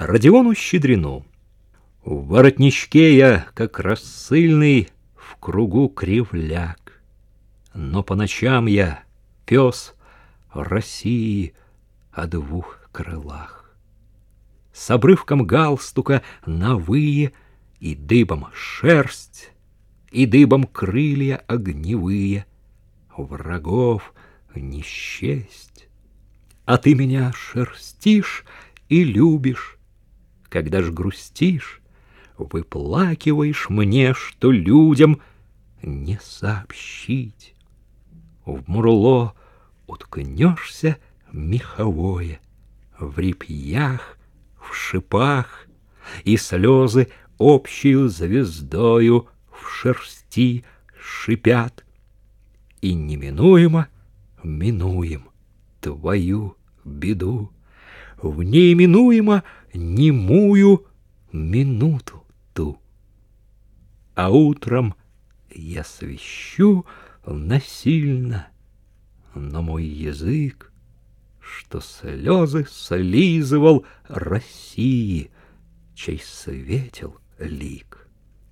Родиону Щедрину. В воротничке я, как рассыльный, в кругу кривляк. Но по ночам я пес России о двух крылах. С обрывком галстука на вые и дыбом шерсть, и дыбом крылья огневые, врагов не счесть. А ты меня шерстишь и любишь, когда ж грустишь, выплакиваешь мне, что людям не сообщить. В мурло уткнешься меховое, в репьях, в шипах, и слезы общую звездою в шерсти шипят, и неминуемо минуем твою беду, в неименуемо немую минуту ту. А утром я свищу насильно, но мой язык, что слезы слизывал России, чей светил лик.